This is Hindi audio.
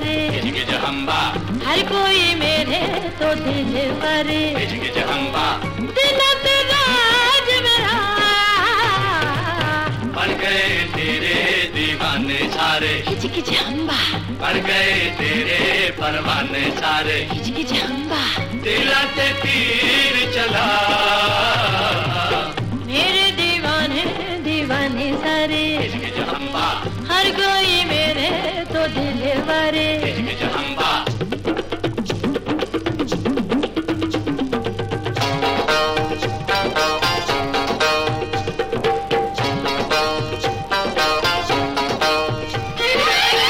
गिज हर कोई मेरे तो दिल पर दिल तेरा मेरा। बन गए तेरे दीवाने सारे। खिच हम्बा बन गए तेरे परवाने सारे। खिच हम्बा दिला से तीर चला। मेरे दीवाने दीवाने सारे। हर कोई ये वरे